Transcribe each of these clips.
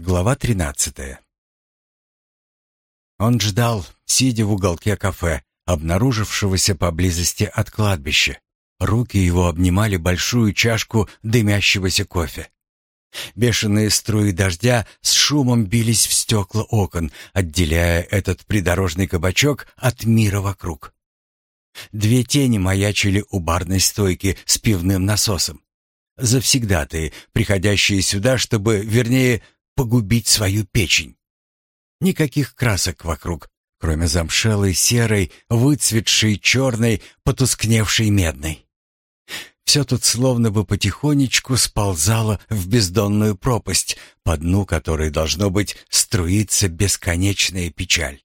Глава тринадцатая. Он ждал, сидя в уголке кафе, обнаружившегося поблизости от кладбища. Руки его обнимали большую чашку дымящегося кофе. Бешеные струи дождя с шумом бились в стекла окон, отделяя этот придорожный кабачок от мира вокруг. Две тени маячили у барной стойки с пивным насосом. Завсегдатые, приходящие сюда, чтобы, вернее, погубить свою печень. Никаких красок вокруг, кроме замшелой серой, выцветшей черной, потускневшей медной. Все тут словно бы потихонечку сползало в бездонную пропасть, по дну которой, должно быть, струится бесконечная печаль.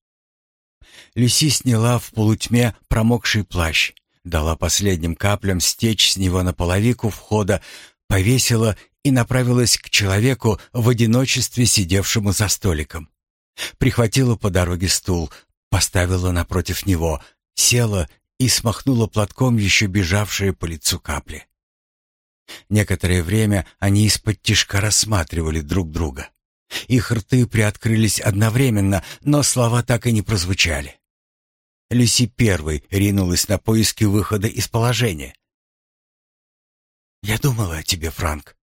Люси сняла в полутьме промокший плащ, дала последним каплям стечь с него на половику входа, повесила и направилась к человеку в одиночестве сидевшему за столиком. Прихватила по дороге стул, поставила напротив него, села и смахнула платком еще бежавшие по лицу капли. Некоторое время они из-под тишка рассматривали друг друга. Их рты приоткрылись одновременно, но слова так и не прозвучали. Люси первой ринулась на поиски выхода из положения. «Я думала о тебе, Франк.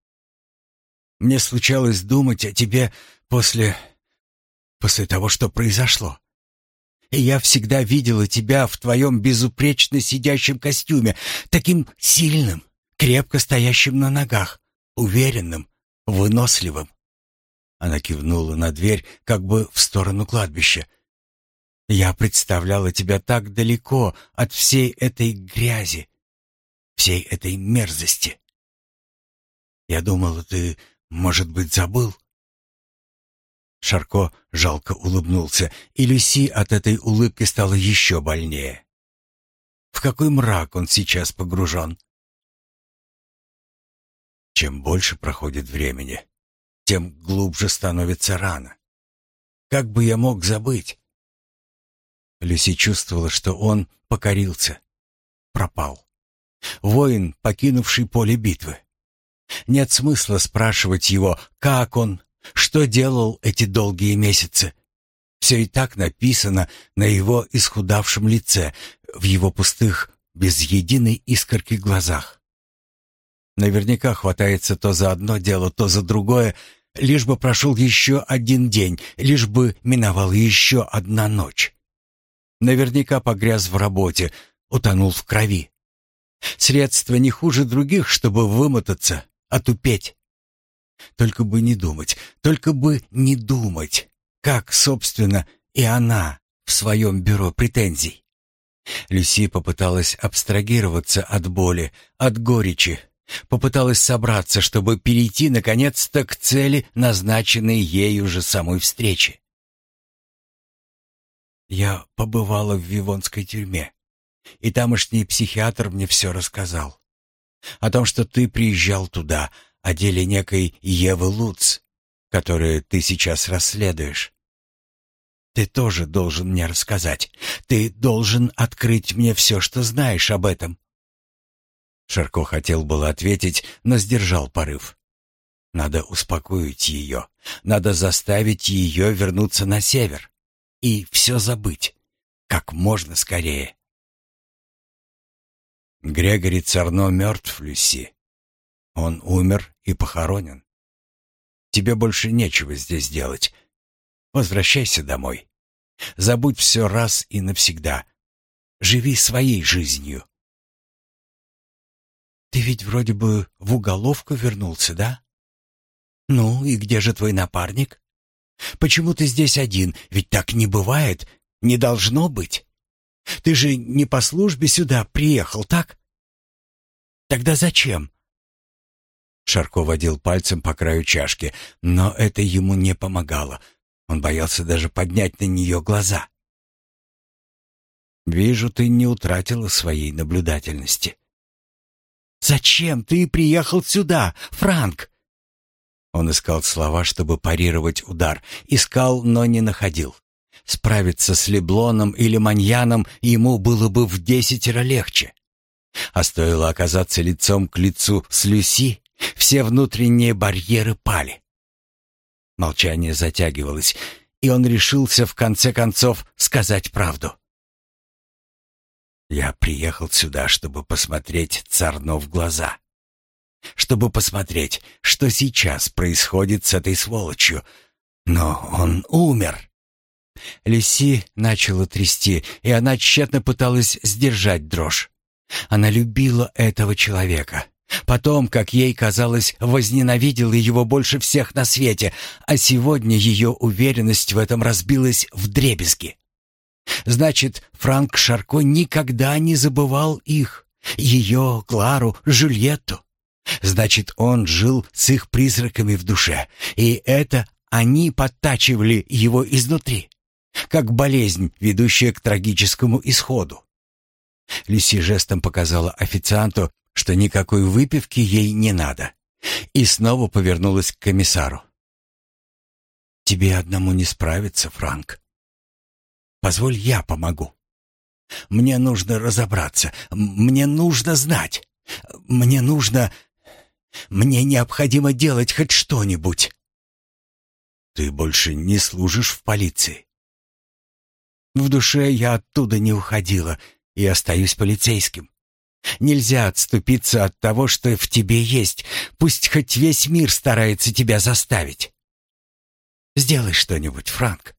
Мне случалось думать о тебе после... после того, что произошло. И я всегда видела тебя в твоем безупречно сидящем костюме, таким сильным, крепко стоящим на ногах, уверенным, выносливым. Она кивнула на дверь, как бы в сторону кладбища. Я представляла тебя так далеко от всей этой грязи, всей этой мерзости. Я думала, ты может быть, забыл?» Шарко жалко улыбнулся, и Люси от этой улыбки стало еще больнее. В какой мрак он сейчас погружен? Чем больше проходит времени, тем глубже становится рана. Как бы я мог забыть? Люси чувствовала, что он покорился, пропал. Воин, покинувший поле битвы. Нет смысла спрашивать его, как он, что делал эти долгие месяцы. Все и так написано на его исхудавшем лице, в его пустых, без единой искорки глазах. Наверняка хватается то за одно дело, то за другое, лишь бы прошел еще один день, лишь бы миновала еще одна ночь. Наверняка погряз в работе, утонул в крови. Средства не хуже других, чтобы вымотаться, отупеть. Только бы не думать, только бы не думать, как, собственно, и она в своем бюро претензий. Люси попыталась абстрагироваться от боли, от горечи, попыталась собраться, чтобы перейти наконец-то к цели, назначенной ею же самой встречи. Я побывала в Вивонской тюрьме, и тамошний психиатр мне все рассказал. О том, что ты приезжал туда, о деле некой Евы Луц, которую ты сейчас расследуешь. Ты тоже должен мне рассказать. Ты должен открыть мне все, что знаешь об этом. Шарко хотел было ответить, но сдержал порыв. Надо успокоить ее. Надо заставить ее вернуться на север. И все забыть. Как можно скорее. Грегори Царно мертв, Люси. Он умер и похоронен. Тебе больше нечего здесь делать. Возвращайся домой. Забудь все раз и навсегда. Живи своей жизнью. Ты ведь вроде бы в уголовку вернулся, да? Ну, и где же твой напарник? Почему ты здесь один? Ведь так не бывает, не должно быть. Ты же не по службе сюда приехал, так? Тогда зачем? Шарко водил пальцем по краю чашки, но это ему не помогало. Он боялся даже поднять на нее глаза. «Вижу, ты не утратила своей наблюдательности». «Зачем ты приехал сюда, Франк?» Он искал слова, чтобы парировать удар. Искал, но не находил. Справиться с Леблоном или Маньяном ему было бы в десятеро легче. А стоило оказаться лицом к лицу с Люси, все внутренние барьеры пали. Молчание затягивалось, и он решился в конце концов сказать правду. «Я приехал сюда, чтобы посмотреть Царно в глаза. Чтобы посмотреть, что сейчас происходит с этой сволочью. Но он умер». Люси начала трясти, и она тщетно пыталась сдержать дрожь. Она любила этого человека. Потом, как ей казалось, возненавидела его больше всех на свете, а сегодня ее уверенность в этом разбилась в дребезги. Значит, Франк Шарко никогда не забывал их, ее, Клару, Жюльетту. Значит, он жил с их призраками в душе, и это они подтачивали его изнутри, как болезнь, ведущая к трагическому исходу. Люси жестом показала официанту, что никакой выпивки ей не надо, и снова повернулась к комиссару. «Тебе одному не справиться, Франк. Позволь, я помогу. Мне нужно разобраться, мне нужно знать, мне нужно... Мне необходимо делать хоть что-нибудь». «Ты больше не служишь в полиции?» «В душе я оттуда не уходила и остаюсь полицейским. Нельзя отступиться от того, что в тебе есть, пусть хоть весь мир старается тебя заставить. Сделай что-нибудь, Франк.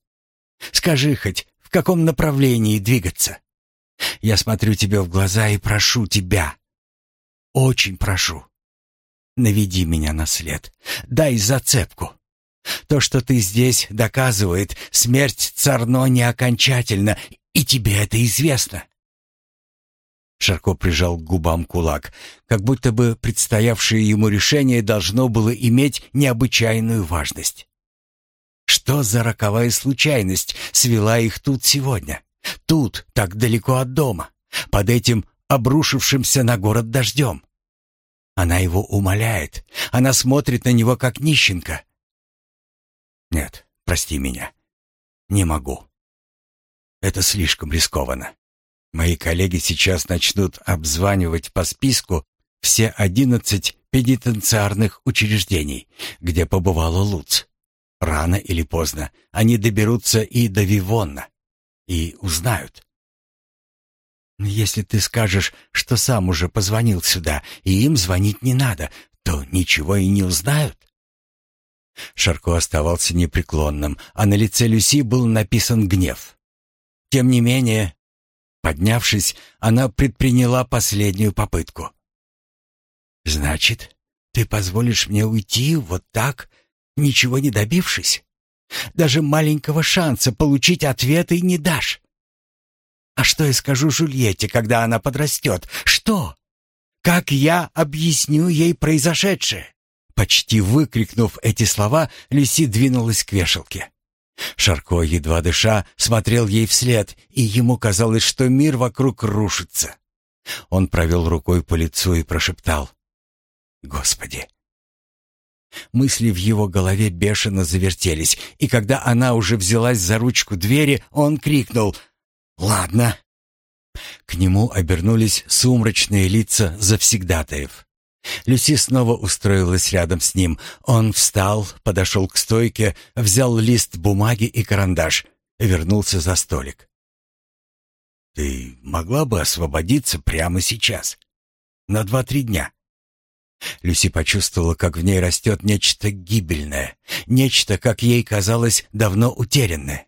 Скажи хоть, в каком направлении двигаться. Я смотрю тебе в глаза и прошу тебя. Очень прошу. Наведи меня на след. Дай зацепку. То, что ты здесь, доказывает, смерть Царно не окончательна, и тебе это известно. Шарко прижал к губам кулак, как будто бы предстоявшее ему решение должно было иметь необычайную важность. Что за роковая случайность свела их тут сегодня? Тут, так далеко от дома, под этим обрушившимся на город дождем. Она его умоляет, она смотрит на него как нищенка. Нет, прости меня, не могу. Это слишком рискованно. Мои коллеги сейчас начнут обзванивать по списку все одиннадцать пенитенциарных учреждений, где побывала Луц. Рано или поздно они доберутся и до Вивонна и узнают. Если ты скажешь, что сам уже позвонил сюда, и им звонить не надо, то ничего и не узнают. Шарко оставался непреклонным, а на лице Люси был написан гнев. Тем не менее, Поднявшись, она предприняла последнюю попытку. «Значит, ты позволишь мне уйти вот так, ничего не добившись? Даже маленького шанса получить ответы не дашь? А что я скажу Жульетте, когда она подрастет? Что? Как я объясню ей произошедшее?» Почти выкрикнув эти слова, Люси двинулась к вешалке. Шарко, едва дыша, смотрел ей вслед, и ему казалось, что мир вокруг рушится. Он провел рукой по лицу и прошептал «Господи!». Мысли в его голове бешено завертелись, и когда она уже взялась за ручку двери, он крикнул «Ладно». К нему обернулись сумрачные лица завсегдатаев. Люси снова устроилась рядом с ним. Он встал, подошел к стойке, взял лист бумаги и карандаш, вернулся за столик. «Ты могла бы освободиться прямо сейчас? На два-три дня?» Люси почувствовала, как в ней растет нечто гибельное, нечто, как ей казалось, давно утерянное.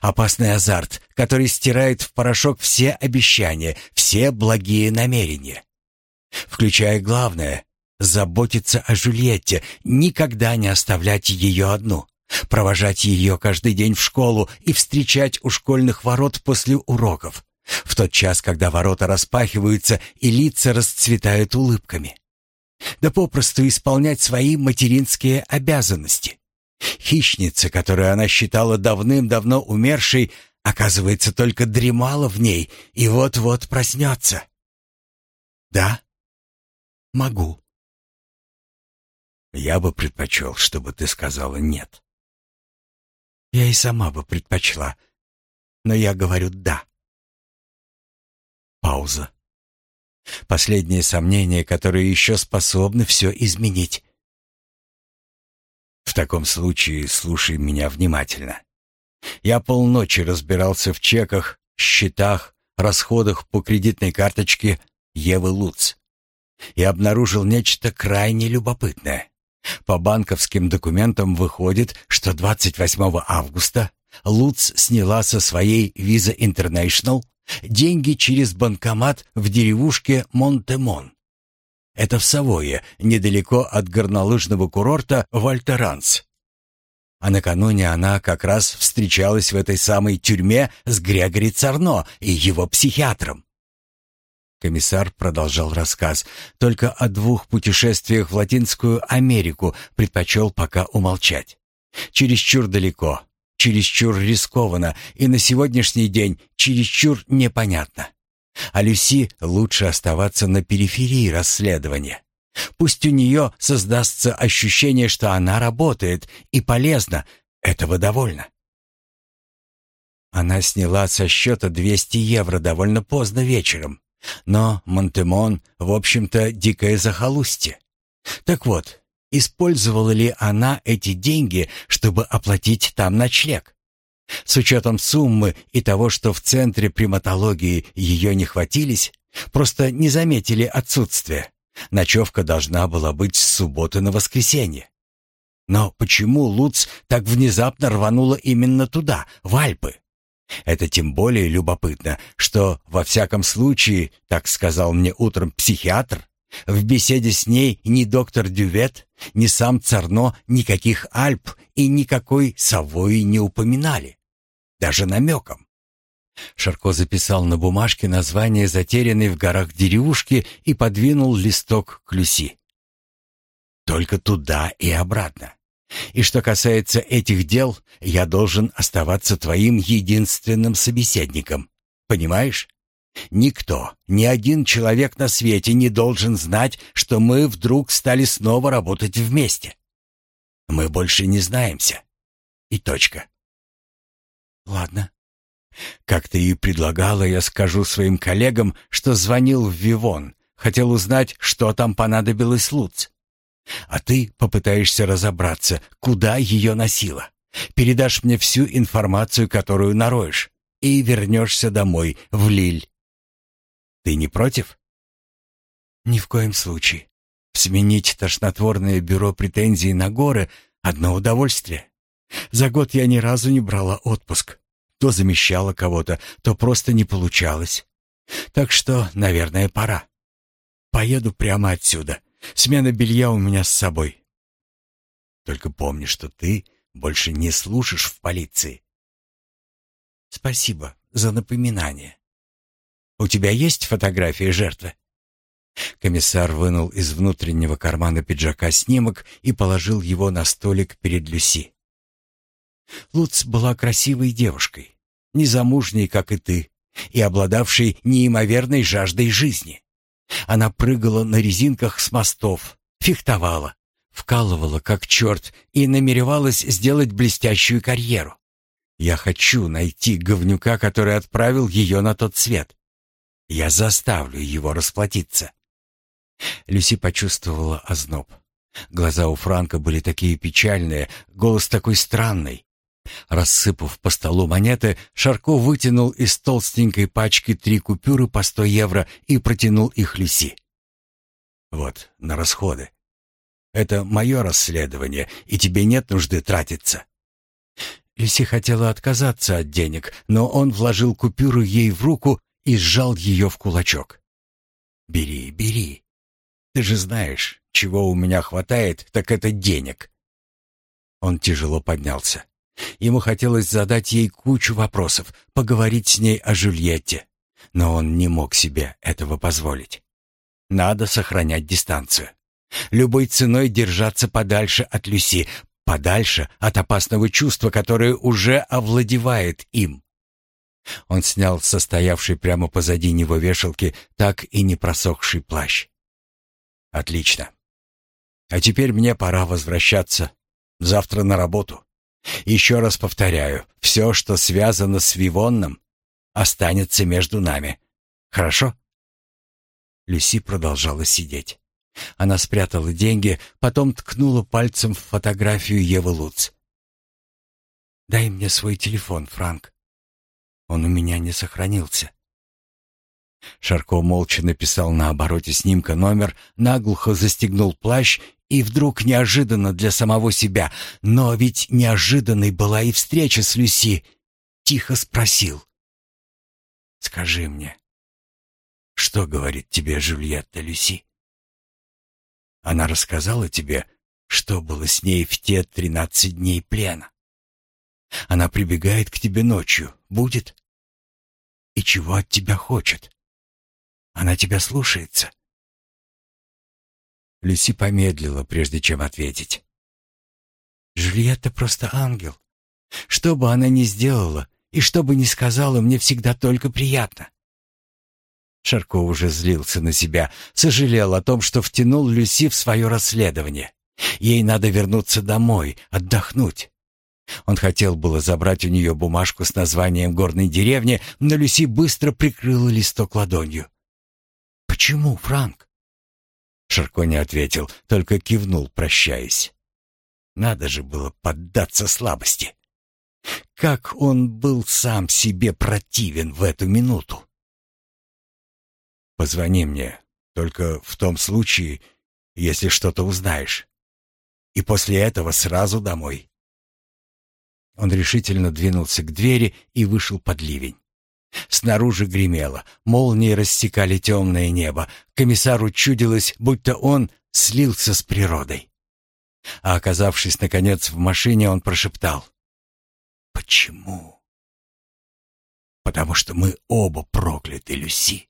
Опасный азарт, который стирает в порошок все обещания, все благие намерения включая главное — заботиться о Жюльетте, никогда не оставлять ее одну, провожать ее каждый день в школу и встречать у школьных ворот после уроков, в тот час, когда ворота распахиваются и лица расцветают улыбками. Да попросту исполнять свои материнские обязанности. Хищница, которую она считала давным-давно умершей, оказывается, только дремала в ней и вот-вот проснется. Да, Могу. Я бы предпочел, чтобы ты сказала «нет». Я и сама бы предпочла, но я говорю «да». Пауза. Последние сомнения, которые еще способны все изменить. В таком случае слушай меня внимательно. Я полночи разбирался в чеках, счетах, расходах по кредитной карточке Евы Луц и обнаружил нечто крайне любопытное. По банковским документам выходит, что 28 августа Луц сняла со своей Visa International деньги через банкомат в деревушке Монтемон. Это в Савое, недалеко от горнолыжного курорта Вальтеранс. А накануне она как раз встречалась в этой самой тюрьме с Грегори Царно и его психиатром. Комиссар продолжал рассказ, только о двух путешествиях в Латинскую Америку предпочел пока умолчать. Чересчур далеко, чересчур рискованно и на сегодняшний день чересчур непонятно. А Люси лучше оставаться на периферии расследования. Пусть у нее создастся ощущение, что она работает и полезна, этого довольно. Она сняла со счета 200 евро довольно поздно вечером. Но Монтемон, в общем-то, дикое захолустье. Так вот, использовала ли она эти деньги, чтобы оплатить там ночлег? С учетом суммы и того, что в центре приматологии ее не хватились, просто не заметили отсутствие. Ночевка должна была быть с субботы на воскресенье. Но почему Луц так внезапно рванула именно туда, в Альпы? Это тем более любопытно, что, во всяком случае, так сказал мне утром психиатр, в беседе с ней ни доктор Дювет, ни сам Царно никаких Альп и никакой Савои не упоминали даже намеком. Шарко записал на бумажке название затерянной в горах деревушки и подвинул листок к Люси. Только туда и обратно. И что касается этих дел, я должен оставаться твоим единственным собеседником. Понимаешь? Никто, ни один человек на свете не должен знать, что мы вдруг стали снова работать вместе. Мы больше не знаемся. И точка. «Ладно». «Как ты и предлагала, я скажу своим коллегам, что звонил в Вивон, хотел узнать, что там понадобилось Луц. А ты попытаешься разобраться, куда ее носило. Передашь мне всю информацию, которую нароешь, и вернешься домой, в Лиль. Ты не против?» «Ни в коем случае. Сменить тошнотворное бюро претензий на горы — одно удовольствие. За год я ни разу не брала отпуск. То замещала кого-то, то просто не получалось. Так что, наверное, пора. Поеду прямо отсюда. Смена белья у меня с собой. Только помни, что ты больше не служишь в полиции. Спасибо за напоминание. У тебя есть фотография жертвы? Комиссар вынул из внутреннего кармана пиджака снимок и положил его на столик перед Люси. Луц была красивой девушкой, незамужней, как и ты, и обладавшей неимоверной жаждой жизни. Она прыгала на резинках с мостов, фехтовала, вкалывала как черт и намеревалась сделать блестящую карьеру. Я хочу найти говнюка, который отправил ее на тот свет. Я заставлю его расплатиться. Люси почувствовала озноб. Глаза у Франка были такие печальные, голос такой странный. Рассыпав по столу монеты, Шарко вытянул из толстенькой пачки три купюры по сто евро и протянул их Люси. «Вот, на расходы. Это мое расследование, и тебе нет нужды тратиться». Люси хотела отказаться от денег, но он вложил купюру ей в руку и сжал ее в кулачок. «Бери, бери. Ты же знаешь, чего у меня хватает, так это денег». Он тяжело поднялся. Ему хотелось задать ей кучу вопросов, поговорить с ней о Жюльетте, но он не мог себе этого позволить. Надо сохранять дистанцию. Любой ценой держаться подальше от Люси, подальше от опасного чувства, которое уже овладевает им. Он снял состоявший прямо позади него вешалки так и не просохший плащ. «Отлично. А теперь мне пора возвращаться. Завтра на работу. Еще раз повторяю, все, что связано с Вивонном, останется между нами. Хорошо?» Люси продолжала сидеть. Она спрятала деньги, потом ткнула пальцем в фотографию Евы Луц. «Дай мне свой телефон, Франк. Он у меня не сохранился». Шарко молча написал на обороте снимка номер, наглухо застегнул плащ и вдруг неожиданно для самого себя, но ведь неожиданной была и встреча с Люси, тихо спросил. «Скажи мне, что говорит тебе Жюльетта Люси?» Она рассказала тебе, что было с ней в те тринадцать дней плена. Она прибегает к тебе ночью, будет? И чего от тебя хочет? Она тебя слушается?» Люси помедлила, прежде чем ответить. «Жюльетта просто ангел. Что бы она ни сделала и что бы ни сказала, мне всегда только приятно». Шарко уже злился на себя, сожалел о том, что втянул Люси в свое расследование. Ей надо вернуться домой, отдохнуть. Он хотел было забрать у нее бумажку с названием горной деревни, но Люси быстро прикрыла листок ладонью. «Почему, Франк?» Шарко не ответил, только кивнул, прощаясь. Надо же было поддаться слабости. Как он был сам себе противен в эту минуту. «Позвони мне, только в том случае, если что-то узнаешь. И после этого сразу домой». Он решительно двинулся к двери и вышел под ливень. Снаружи гремело, молнии рассекали темное небо. Комиссару чудилось, будто он слился с природой. А оказавшись, наконец, в машине, он прошептал. «Почему?» «Потому что мы оба прокляты, Люси.